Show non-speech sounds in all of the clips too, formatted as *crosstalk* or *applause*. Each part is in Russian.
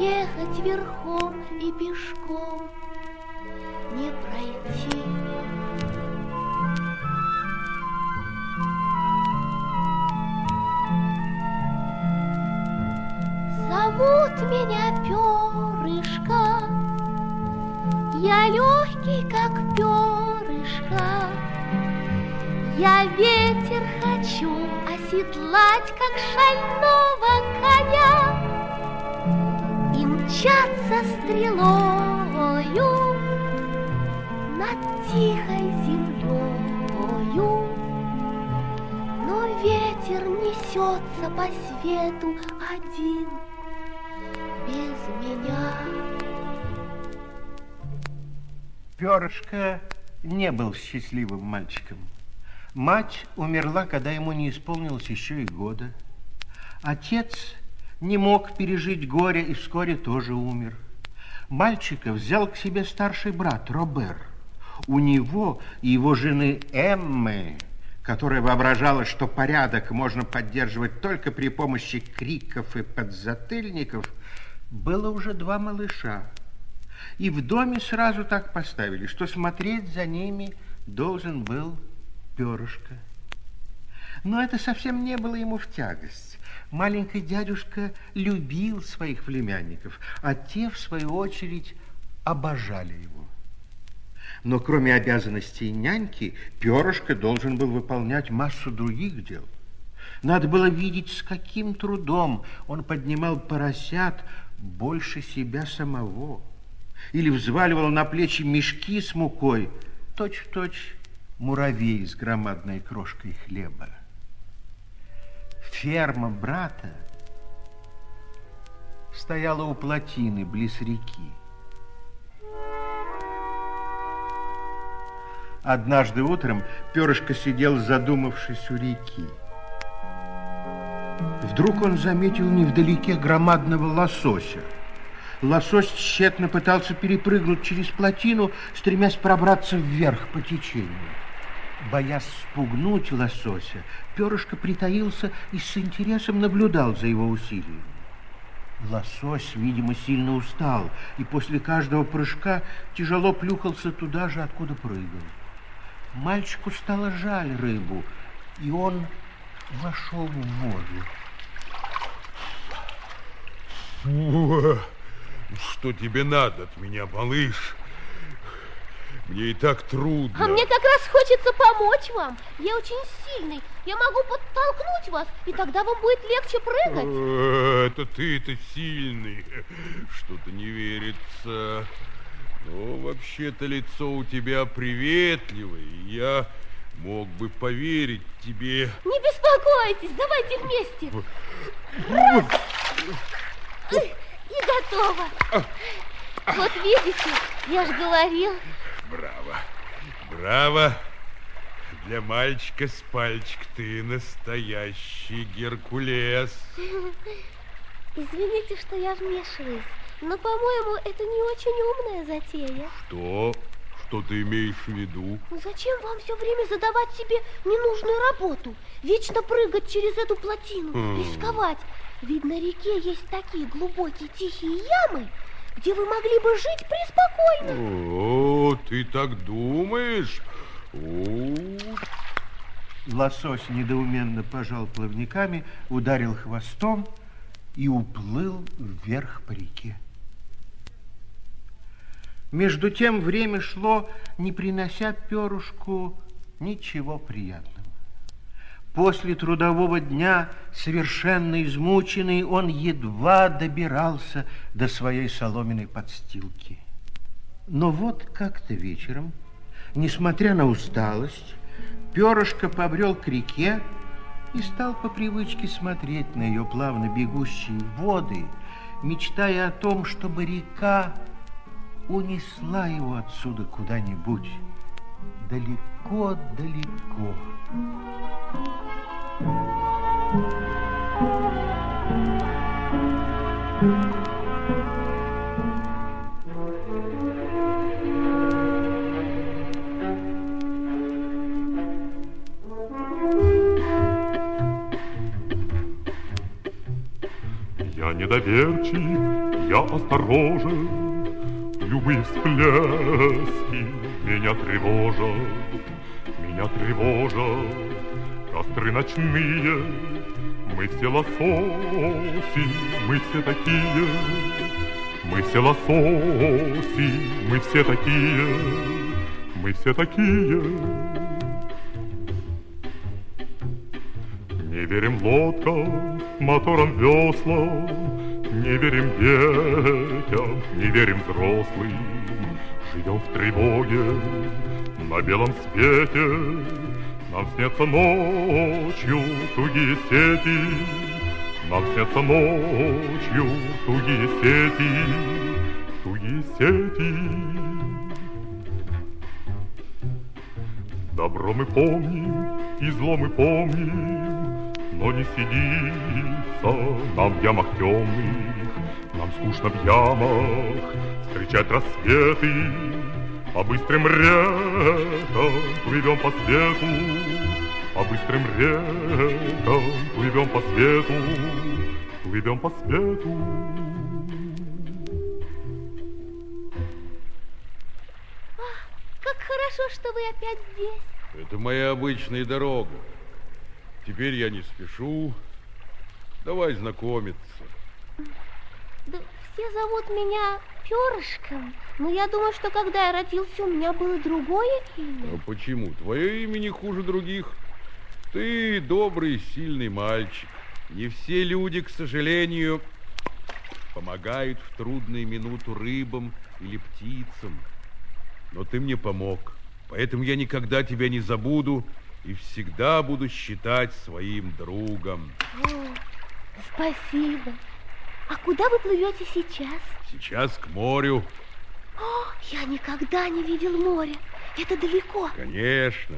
не проехать верхом и пешком, не пройти. Зовут меня перышко, я легкий, как перышко. Я ветер хочу оседлать, как шального стрелою над тихой землею. Но ветер несется по свету один, без меня. Перышко не был счастливым мальчиком. Мать умерла, когда ему не исполнилось еще и года. Отец не мог пережить горе и вскоре тоже умер. Мальчика взял к себе старший брат Робер. У него и его жены Эммы, которая воображала, что порядок можно поддерживать только при помощи криков и подзатыльников, было уже два малыша. И в доме сразу так поставили, что смотреть за ними должен был перышко. Но это совсем не было ему в тягость. Маленький дядюшка любил своих племянников, а те, в свою очередь, обожали его. Но кроме обязанностей няньки, перышко должен был выполнять массу других дел. Надо было видеть, с каким трудом он поднимал поросят больше себя самого. Или взваливал на плечи мешки с мукой, точь-в-точь муравей с громадной крошкой хлеба. Ферма брата стояла у плотины близ реки. Однажды утром перышко сидел, задумавшись у реки. Вдруг он заметил невдалеке громадного лосося. Лосось тщетно пытался перепрыгнуть через плотину, стремясь пробраться вверх по течению. Боясь спугнуть лосося, перышко притаился и с интересом наблюдал за его усилиями. Лосось, видимо, сильно устал, и после каждого прыжка тяжело плюхался туда же, откуда прыгал. Мальчику стало жаль рыбу, и он вошел в воду. Что тебе надо от меня, малыш? Мне и так трудно. А мне как раз хочется помочь вам. Я очень сильный. Я могу подтолкнуть вас, и тогда вам будет легче прыгать. Э, это ты-то сильный. Что-то не верится. Но вообще-то лицо у тебя приветливое. и Я мог бы поверить тебе. Не беспокойтесь, давайте вместе. Раз. И готово. Вот видите, я же говорил. Браво, браво. Для мальчика с пальчик ты настоящий Геркулес. Извините, что я вмешиваюсь, но, по-моему, это не очень умная затея. Что? Что ты имеешь в виду? Ну зачем вам все время задавать себе ненужную работу? Вечно прыгать через эту плотину, Хм. рисковать. Ведь на реке есть такие глубокие тихие ямы, где вы могли бы жить преспокойно. О, ты так думаешь? О, Лосось недоуменно пожал плавниками, ударил хвостом и уплыл вверх по реке. Между тем время шло, не принося перышку ничего приятного. После трудового дня, совершенно измученный, он едва добирался до своей соломенной подстилки. Но вот как-то вечером, несмотря на усталость, перышко побрел к реке и стал по привычке смотреть на ее плавно бегущие воды, мечтая о том, чтобы река унесла его отсюда куда-нибудь далеко-далеко. я не недоверчив, я осторожен, Любые всплески меня тревожат, меня тревожат Костры ночные, мы все лососи, мы все такие, мы все лососи, мы все такие, мы все такие. Не верим лодкам, моторам, веслам, Не верим детям, не верим взрослым. Живем в тревоге, на белом свете, Нам снятся ночью тугие сети, Нам снятся ночью тугие сети, тугие сети. Добро мы помним и зло мы помним, но не сидится нам в ямах темных, Нам скучно в ямах встречать рассветы, По быстрым рекам плывем по свету, По быстрым рекам плывем по свету, Плывем по свету. Как хорошо, что вы опять здесь. Это моя обычная дорога. Теперь я не спешу. Давай знакомиться. Да все зовут меня Перышком. Но я думаю, что когда я родился, у меня было другое имя. А почему? Твое имя не хуже других. Ты добрый, сильный мальчик. Не все люди, к сожалению, помогают в трудные минуты рыбам или птицам. Но ты мне помог. Поэтому я никогда тебя не забуду и всегда буду считать своим другом. О, спасибо. А куда вы плывете сейчас? Сейчас к морю. О, я никогда не видел море. Это далеко. Конечно.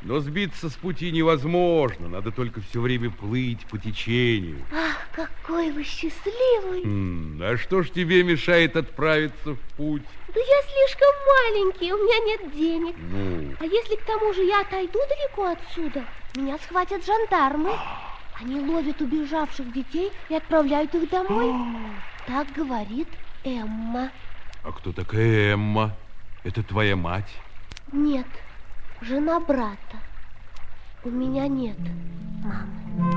Но сбиться с пути невозможно. Надо только все время плыть по течению. Ах, какой вы счастливый. М, А что ж тебе мешает отправиться в путь? Да я слишком маленький, у меня нет денег. Ну, А если к тому же я отойду далеко отсюда, меня схватят жандармы. Они ловят убежавших детей и отправляют их домой. Так говорит Эмма. а кто такая Эмма? Это твоя мать? Нет, жена брата. У меня нет мамы.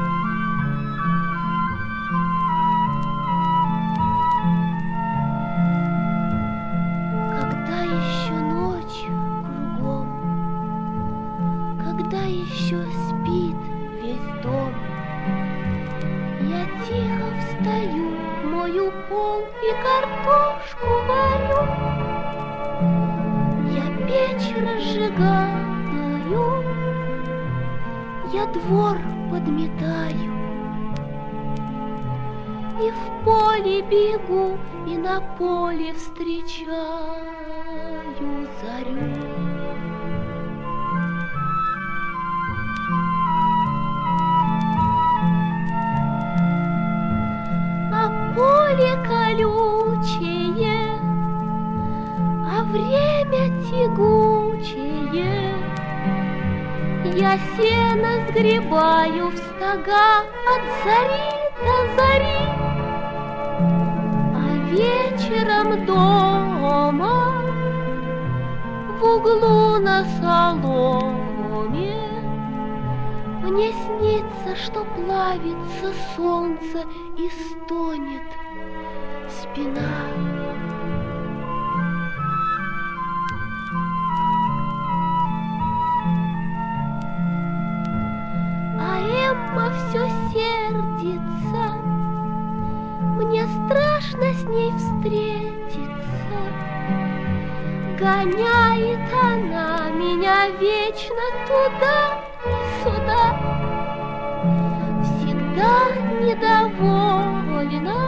Стога от зари до зари, а вечером дома в углу на соломе мне снится, что плавится солнце и стонет спина. Эмма все сердится, мне страшно с ней встретиться. Гоняет она меня вечно туда и сюда. Всегда недовольна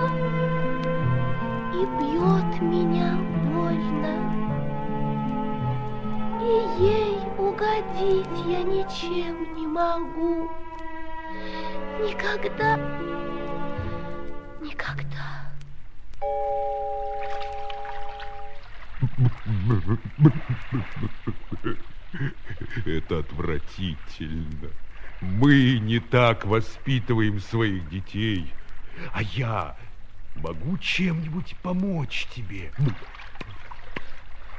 и бьет меня больно. И ей угодить я ничем не могу. Никогда, никогда. это отвратительно. Мы не так воспитываем своих детей. А я могу чем-нибудь помочь тебе.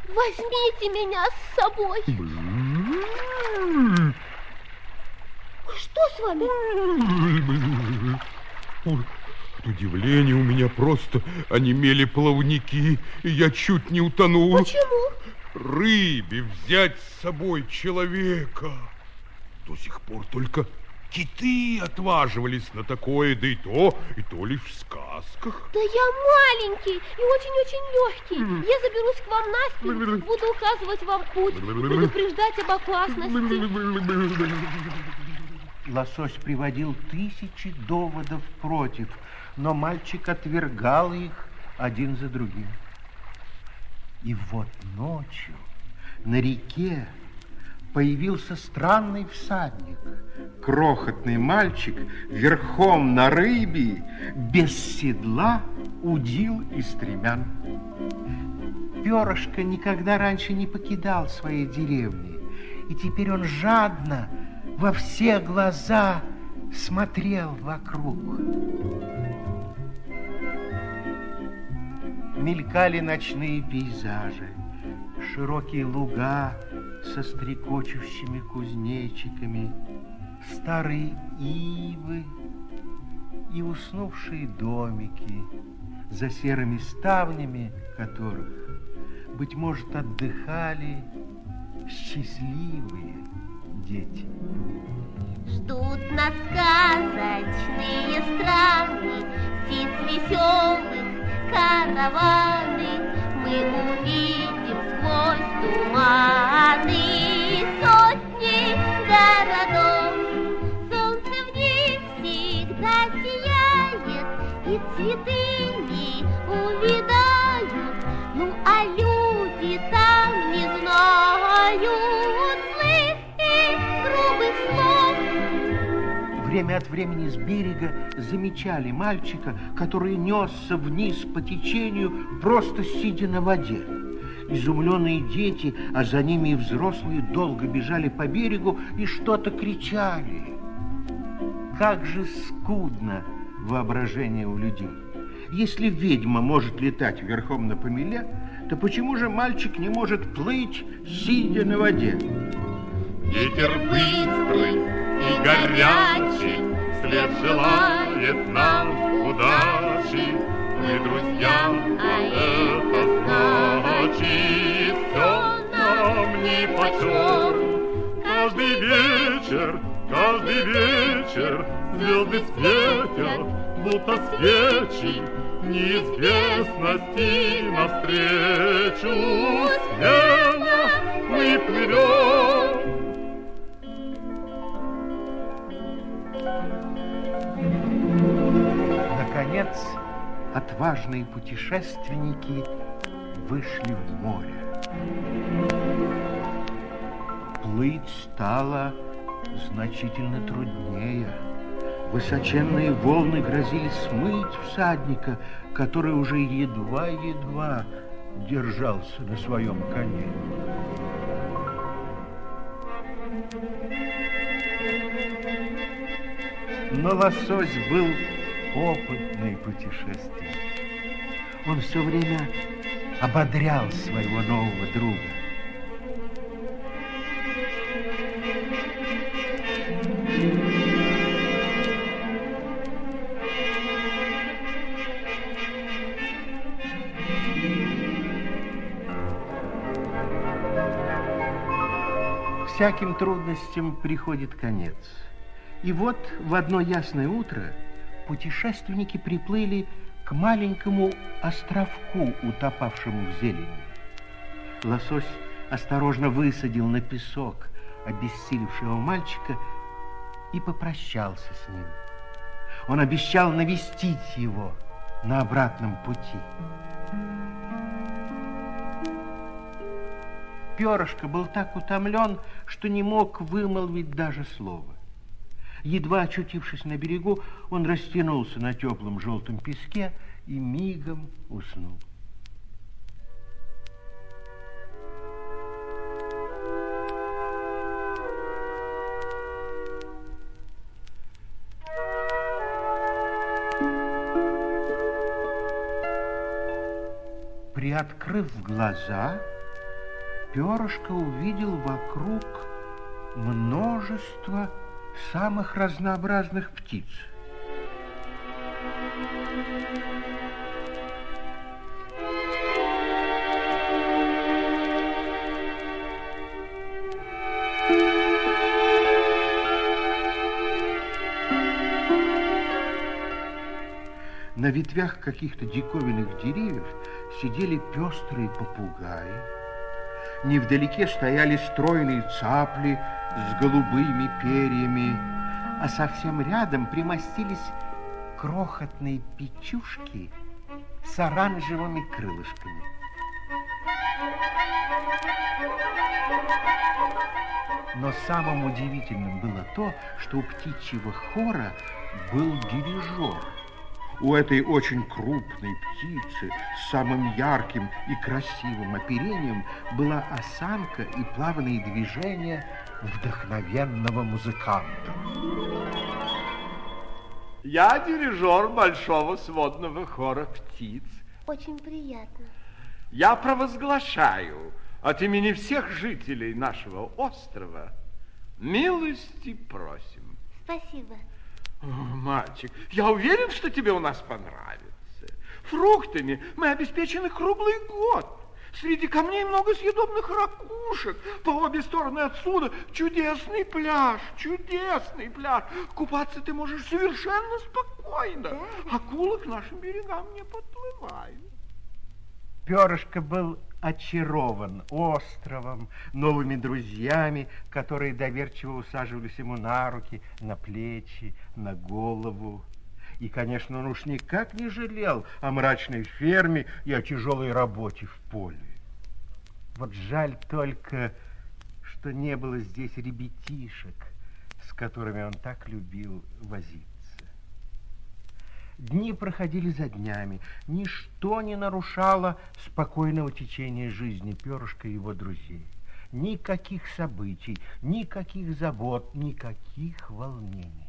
Возьмите меня с собой. Что с вами? От удивления у меня просто онемели плавники, и я чуть не утонул. Почему? Рыбе взять с собой человека. До сих пор только киты отваживались на такое, да и то, и то лишь в сказках. Да я маленький и очень-очень легкий. Я заберусь к вам на спину, буду указывать вам путь, предупреждать об опасности. *laughs* Лосось приводил тысячи доводов против, но мальчик отвергал их один за другим. И вот ночью на реке появился странный всадник. Крохотный мальчик верхом на рыбе, без седла, удил и стремян. Перышко никогда раньше не покидал своей деревни, и теперь он жадно во все глаза смотрел вокруг. Мелькали ночные пейзажи, широкие луга со стрекочущими кузнечиками, старые ивы и уснувшие домики, за серыми ставнями которых, быть может, отдыхали счастливые дети. Ждут нас сказочные страны, птиц веселых караваны. Мы увидим сквозь туманы сотни городов. Солнце в них всегда сияет, и цветы Время от времени с берега замечали мальчика, который несся вниз по течению, просто сидя на воде. Изумленные дети, а за ними и взрослые, долго бежали по берегу и что-то кричали. Как же скудно воображение у людей. Если ведьма может летать верхом на помеле, то почему же мальчик не может плыть, сидя на воде? Ветер быстрый и горячий Вслед желает нам удачи. Мы друзья, это значит. Все нам нипочем Каждый вечер, каждый вечер Звезды светят, будто свечи Неизвестности навстречу. Смело мы плывем Наконец, отважные путешественники вышли в море. Плыть стало значительно труднее. Высоченные волны грозили смыть всадника, который уже едва-едва держался на своем коне. Но лосось был опытный путешественник. Он все время ободрял своего нового друга. Всяким трудностям приходит конец. И вот в одно ясное утро путешественники приплыли к маленькому островку, утопавшему в зелени. Лосось осторожно высадил на песок обессилевшего мальчика и попрощался с ним. Он обещал навестить его на обратном пути. Перышко был так утомлен, что не мог вымолвить даже слова. Едва очутившись на берегу, он растянулся на теплом желтом песке и мигом уснул. Приоткрыв глаза, перышко увидел вокруг множество самых разнообразных птиц. На ветвях каких-то диковинных деревьев сидели пестрые попугаи. Невдалеке стояли стройные цапли с голубыми перьями, а совсем рядом примостились крохотные печушки с оранжевыми крылышками. Но самым удивительным было то, что у птичьего хора был дирижер – у этой очень крупной птицы с самым ярким и красивым оперением была осанка и плавные движения вдохновенного музыканта. Я дирижер большого сводного хора птиц. Очень приятно. Я провозглашаю от имени всех жителей нашего острова милости просим. Спасибо. Мальчик, я уверен, что тебе у нас понравится. Фруктами мы обеспечены круглый год. Среди камней много съедобных ракушек. По обе стороны отсюда чудесный пляж, чудесный пляж. Купаться ты можешь совершенно спокойно. Акулы к нашим берегам не подплывают. Перышко был очарован островом, новыми друзьями, которые доверчиво усаживались ему на руки, на плечи, на голову. И, конечно, он уж никак не жалел о мрачной ферме и о тяжелой работе в поле. Вот жаль только, что не было здесь ребятишек, с которыми он так любил возиться. Дни проходили за днями. Ничто не нарушало спокойного течения жизни Перышка и его друзей. Никаких событий, никаких забот, никаких волнений.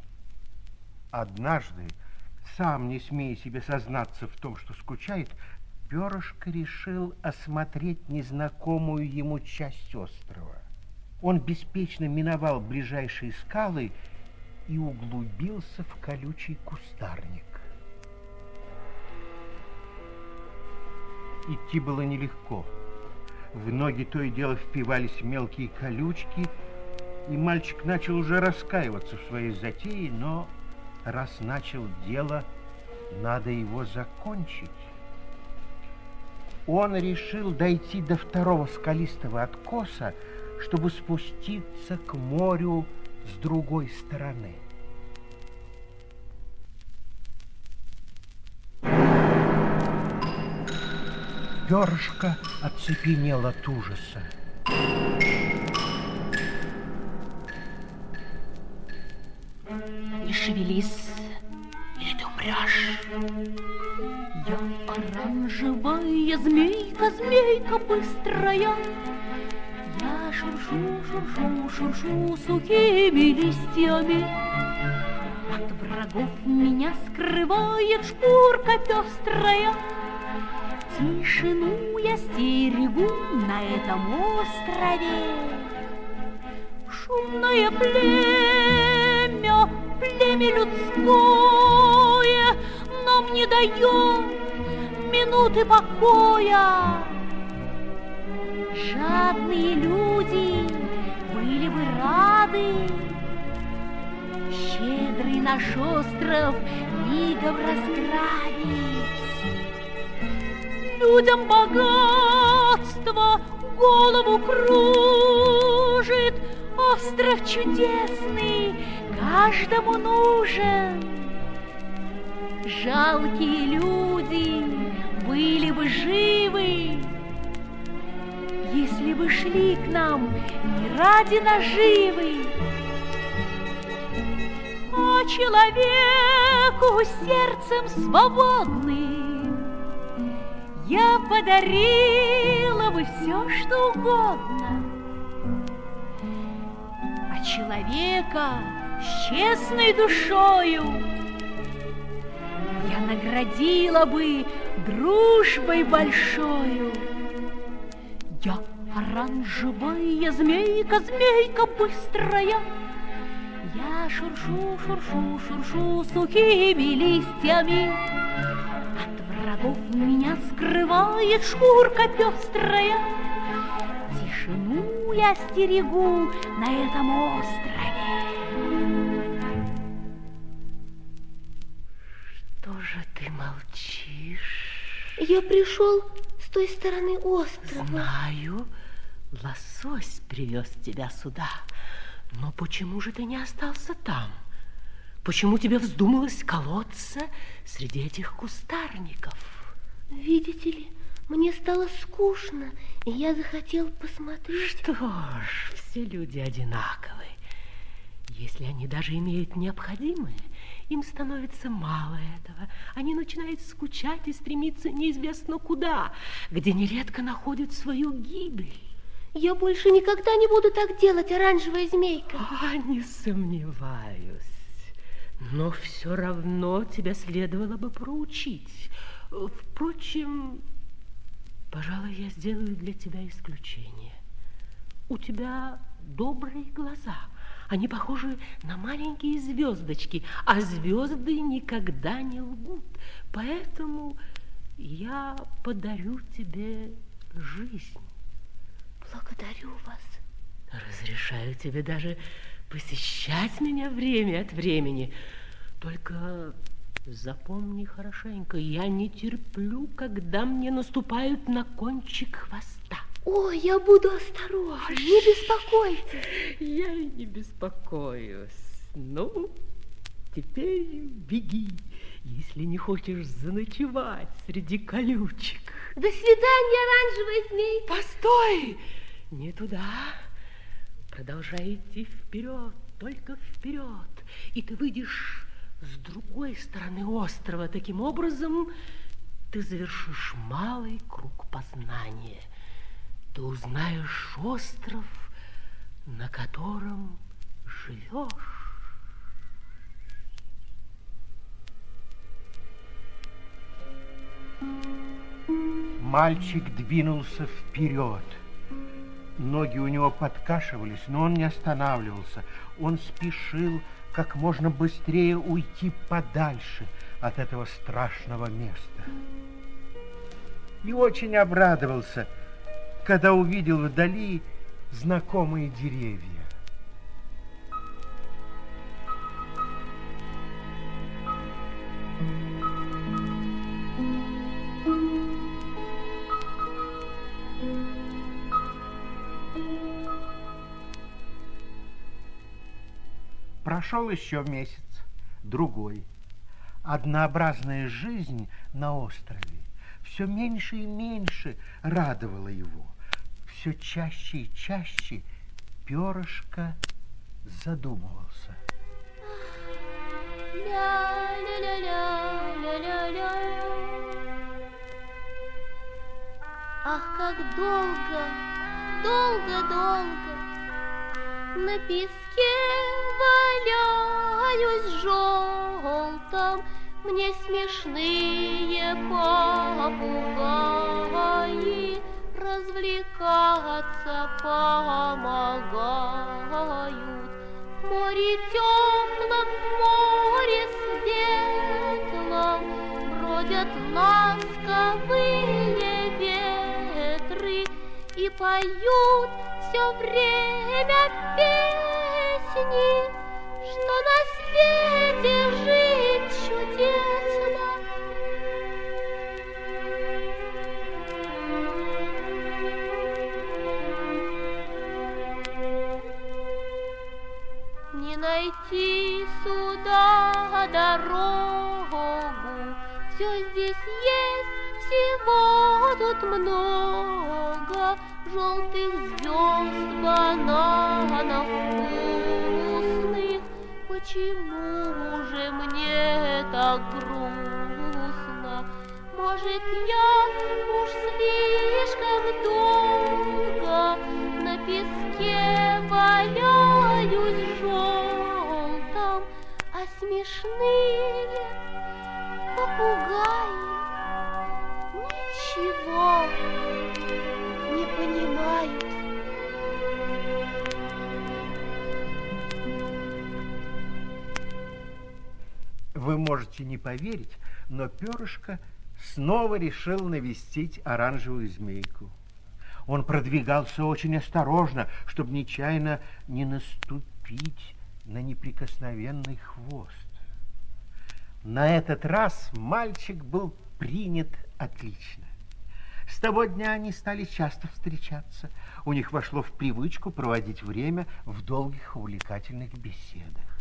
Однажды, сам не смея себе сознаться в том, что скучает, Перышко решил осмотреть незнакомую ему часть острова. Он беспечно миновал ближайшие скалы и углубился в колючий кустарник. Идти было нелегко. В ноги то и дело впивались мелкие колючки, и мальчик начал уже раскаиваться в своей затее, но раз начал дело, надо его закончить. Он решил дойти до второго скалистого откоса, чтобы спуститься к морю с другой стороны. перышко оцепенел от ужаса. Шевелись, или ты умрешь. Я оранжевая змейка, змейка быстрая. Я шуршу, шуршу, шуршу сухими листьями. От врагов меня скрывает шкурка пестрая. Тишину я стерегу на этом острове. Шумное племя, племя людское, Нам не дает минуты покоя. Жадные люди были бы рады. Щедрый наш остров мигом разграбить. Людям богатство голову кружит, Остров чудесный каждому нужен. Жалкие люди были бы живы, Если бы шли к нам не ради наживы, А человеку сердцем свободным я подарила бы все, что угодно. А человека с честной душою я наградила бы дружбой большою. Я оранжевая змейка, змейка быстрая, я шуршу, шуршу, шуршу сухими листьями. От врагов меня скрывает шкурка пестрая. Тишину я стерегу на этом острове. Что же ты молчишь? Я пришел с той стороны острова. Знаю, лосось привез тебя сюда. Но почему же ты не остался там? Почему тебе вздумалось колоться среди этих кустарников? Видите ли, мне стало скучно, и я захотел посмотреть. Что ж, все люди одинаковы. Если они даже имеют необходимое, им становится мало этого. Они начинают скучать и стремиться неизвестно куда, где нередко находят свою гибель. Я больше никогда не буду так делать, оранжевая змейка. А, не сомневаюсь. Но все равно тебя следовало бы проучить. Впрочем, пожалуй, я сделаю для тебя исключение. У тебя добрые глаза. Они похожи на маленькие звездочки, а звезды никогда не лгут. Поэтому я подарю тебе жизнь. Благодарю вас. Разрешаю тебе даже посещать меня время от времени. Только запомни хорошенько, я не терплю, когда мне наступают на кончик хвоста. О, я буду осторожна, не беспокойтесь. Я и не беспокоюсь. Ну, теперь беги, если не хочешь заночевать среди колючек. До свидания, оранжевая змей. Постой! Не туда. Продолжай идти вперед, только вперед. И ты выйдешь с другой стороны острова. Таким образом, ты завершишь малый круг познания. Ты узнаешь остров, на котором живешь. Мальчик двинулся вперед. Ноги у него подкашивались, но он не останавливался. Он спешил как можно быстрее уйти подальше от этого страшного места. И очень обрадовался, когда увидел вдали знакомые деревья. Прошел еще месяц, другой. Однообразная жизнь на острове все меньше и меньше радовала его. Все чаще и чаще перышко задумывался. Ах, как долго, долго-долго на песке валяюсь желтом, Мне смешные попугаи Развлекаться помогают. Море теплом, в море светлом Бродят ласковые ветры И поют все время песни, что на свете жить чудесно. Найти сюда дорогу, все здесь есть, всего тут много желтых звезд, бананов вкусных. Почему же мне так грустно? Может, я уж слишком долго смешные попугаи Ничего не понимают. Вы можете не поверить, но перышко снова решил навестить оранжевую змейку. Он продвигался очень осторожно, чтобы нечаянно не наступить на неприкосновенный хвост. На этот раз мальчик был принят отлично. С того дня они стали часто встречаться. У них вошло в привычку проводить время в долгих увлекательных беседах.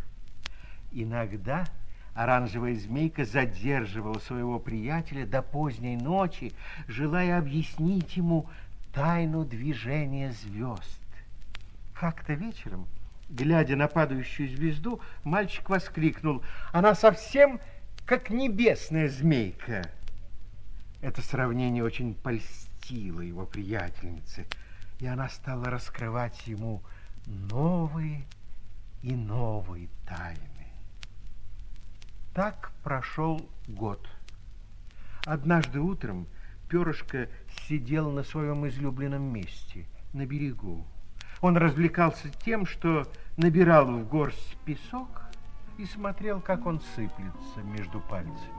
Иногда оранжевая змейка задерживала своего приятеля до поздней ночи, желая объяснить ему тайну движения звезд. Как-то вечером, глядя на падающую звезду, мальчик воскликнул, она совсем как небесная змейка. Это сравнение очень польстило его приятельнице, и она стала раскрывать ему новые и новые тайны. Так прошел год. Однажды утром перышко сидел на своем излюбленном месте, на берегу. Он развлекался тем, что набирал в горсть песок и смотрел, как он сыплется между пальцами.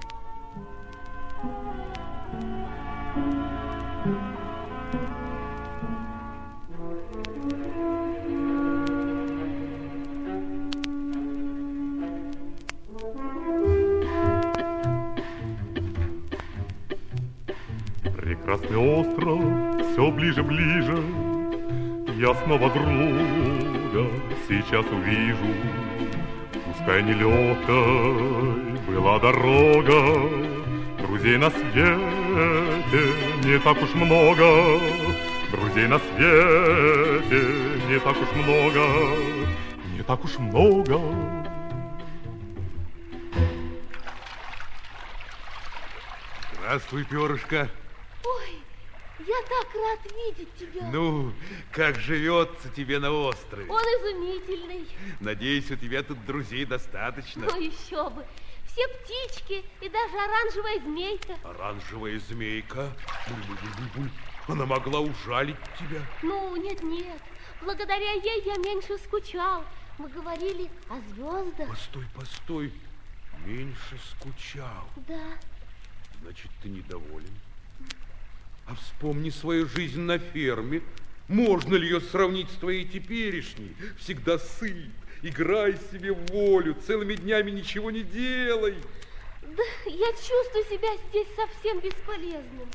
Прекрасный остров все ближе, ближе, Я снова друга сейчас увижу. Пускай нелегкой была дорога, Друзей на свете не так уж много, Друзей на свете не так уж много, Не так уж много. Здравствуй, перышко. Я так рад видеть тебя. Ну, как живется тебе на острове? Он изумительный. Надеюсь, у тебя тут друзей достаточно. Ну еще бы. Все птички и даже оранжевая змейка. Оранжевая змейка? Буль-буль-буль-буль. Она могла ужалить тебя. Ну, нет-нет. Благодаря ей я меньше скучал. Мы говорили о звездах. Постой, постой. Меньше скучал. Да. Значит, ты недоволен? А вспомни свою жизнь на ферме. Можно ли ее сравнить с твоей теперешней? Всегда сыт, играй себе в волю, целыми днями ничего не делай. Да, я чувствую себя здесь совсем бесполезным.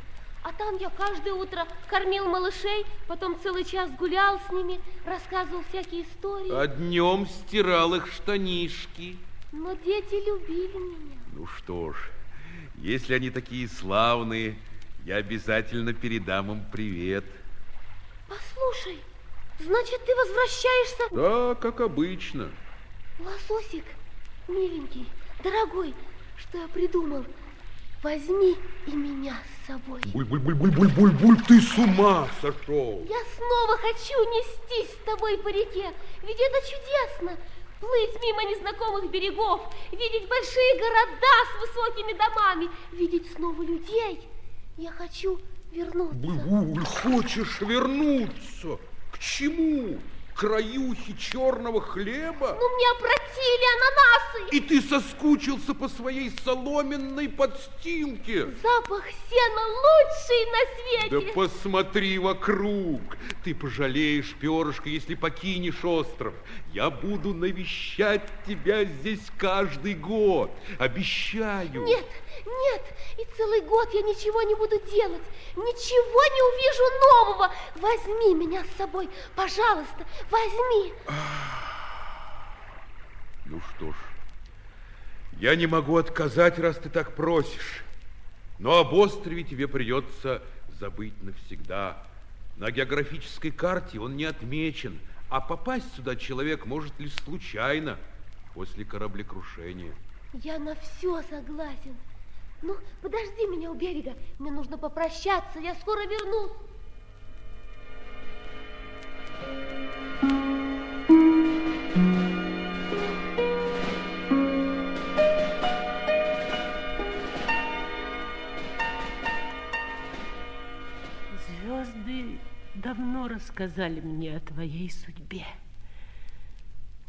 А там я каждое утро кормил малышей, потом целый час гулял с ними, рассказывал всякие истории. А днем стирал их штанишки. Но дети любили меня. Ну что ж, если они такие славные, я обязательно передам им привет. Послушай, значит, ты возвращаешься... Да, как обычно. Лососик, миленький, дорогой, что я придумал? Возьми и меня с собой. Буль-буль-буль-буль-буль-буль, ты с ума сошел. Я снова хочу нестись с тобой по реке, ведь это чудесно. Плыть мимо незнакомых берегов, видеть большие города с высокими домами, видеть снова людей. Я хочу вернуться. Хочешь вернуться? К чему? К краюхе черного хлеба? Ну, мне опротили ананасы. И ты соскучился по своей соломенной подстилке? Запах сена лучший на Да свете. посмотри вокруг. Ты пожалеешь, перышко, если покинешь остров. Я буду навещать тебя здесь каждый год. Обещаю. Нет, нет, и целый год я ничего не буду делать, ничего не увижу нового. Возьми меня с собой, пожалуйста, возьми. Ну что ж, я не могу отказать, раз ты так просишь. Но об острове тебе придется забыть навсегда. На географической карте он не отмечен, а попасть сюда человек может лишь случайно, после кораблекрушения. Я на все согласен. Ну, подожди меня у берега. Мне нужно попрощаться. Я скоро вернусь. Звезды давно рассказали мне о твоей судьбе.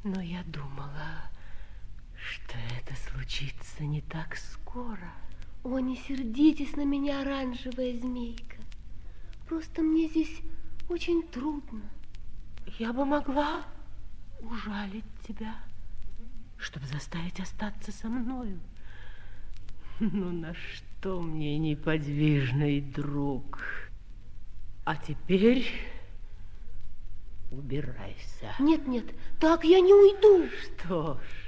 Но я думала, что это случится не так скоро. О, не сердитесь на меня, оранжевая змейка. Просто мне здесь очень трудно. Я бы могла ужалить тебя, чтобы заставить остаться со мною. Ну, на что мне неподвижный друг? А теперь убирайся. Нет, нет, так я не уйду. Что ж,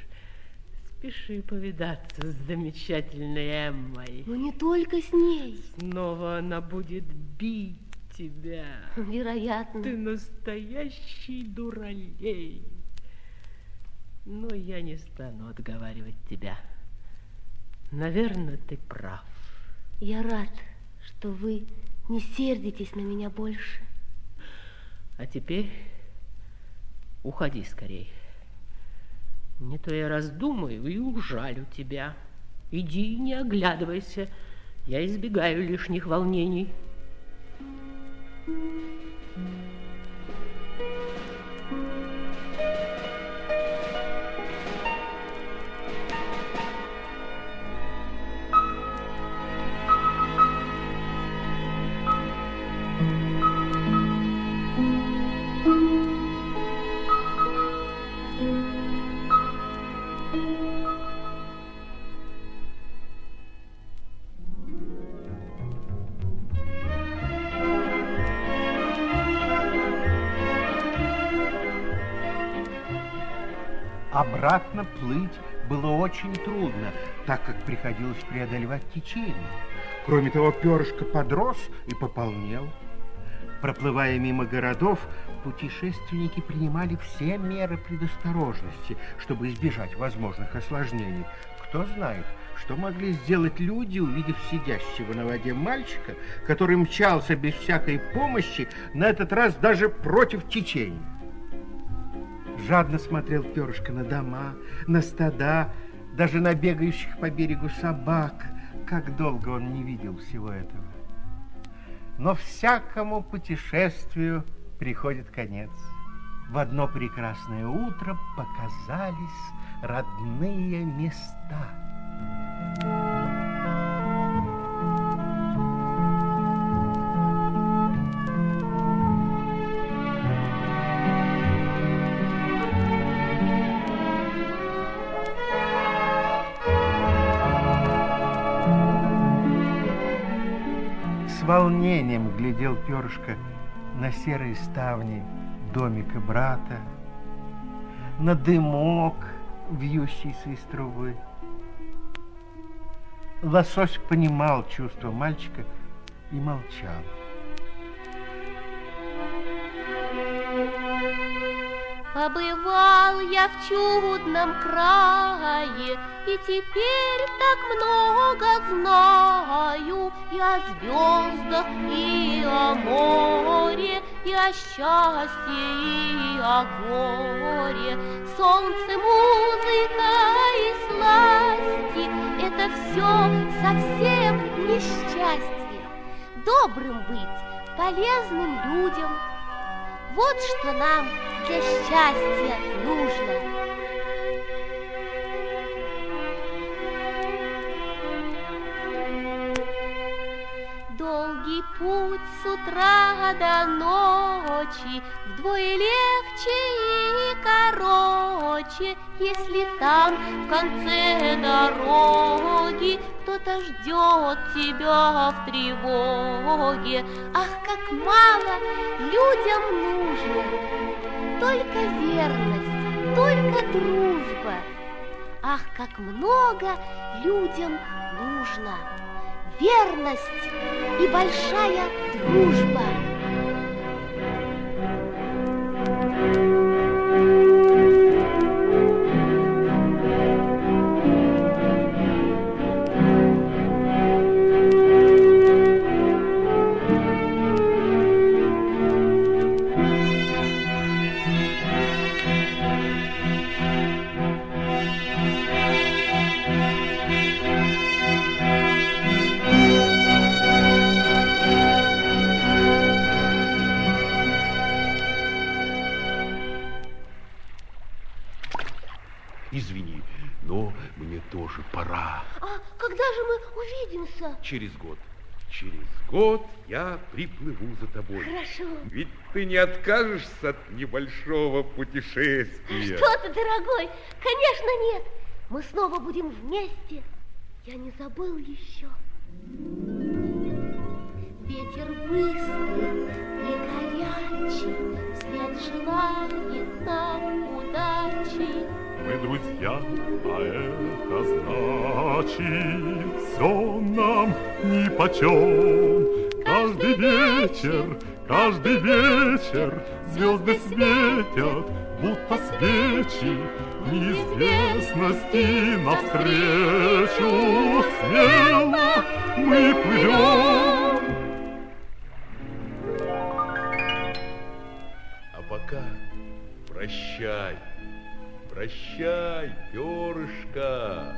спеши повидаться с замечательной Эммой. Но не только с ней. Снова она будет бить тебя. Вероятно. Ты настоящий дуралей. Но я не стану отговаривать тебя. Наверное, ты прав. Я рад, что вы не сердитесь на меня больше. А теперь уходи скорей. Не то я раздумаю и ужалю тебя. Иди, не оглядывайся. Я избегаю лишних волнений. Обратно плыть было очень трудно, так как приходилось преодолевать течение. Кроме того, перышко подрос и пополнел. Проплывая мимо городов, путешественники принимали все меры предосторожности, чтобы избежать возможных осложнений. Кто знает, что могли сделать люди, увидев сидящего на воде мальчика, который мчался без всякой помощи, на этот раз даже против течения. Жадно смотрел перышко на дома, на стада, даже на бегающих по берегу собак. Как долго он не видел всего этого. Но всякому путешествию приходит конец. В одно прекрасное утро показались родные места. С волнением глядел перышко на серые ставни домика брата, на дымок, вьющийся из трубы. Лосось понимал чувства мальчика и молчал. Побывал я в чудном крае, И теперь так много знаю И о звездах, и о море, И о счастье, и о горе. Солнце, музыка и сласти — Это все совсем несчастье. Добрым быть, полезным людям — вот что нам для счастья нужно. Долгий путь с утра до ночи Вдвое легче и короче, Если там в конце дороги Кто-то ждет тебя в тревоге. Ах, как мало людям нужно! Только верность, только дружба. Ах, как много людям нужно! верность и большая дружба. Тоже пора. А когда же мы увидимся? Через год. Через год я приплыву за тобой. Хорошо. Ведь ты не откажешься от небольшого путешествия. Что ты, дорогой? Конечно, нет. Мы снова будем вместе. Я не забыл еще. Ветер быстрый и горячий, Свет желает нам удачи. Мы друзья, а это значит Все нам нипочем Каждый вечер, каждый вечер Звезды светят, будто свечи Неизвестности навстречу. Смело мы плывем А пока прощай, прощай, перышко.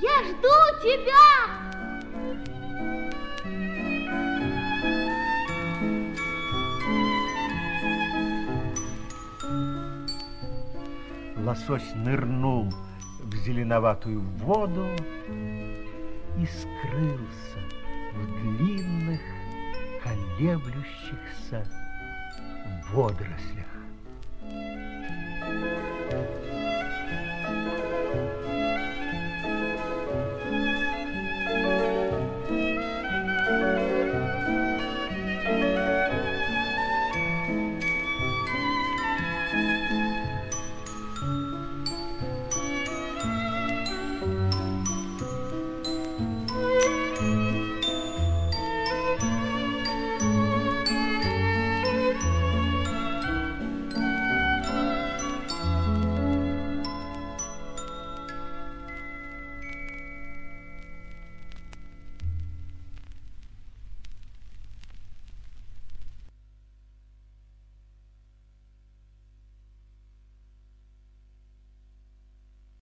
Я жду тебя! Лосось нырнул в зеленоватую воду и скрылся в длинных колеблющихся водорослях.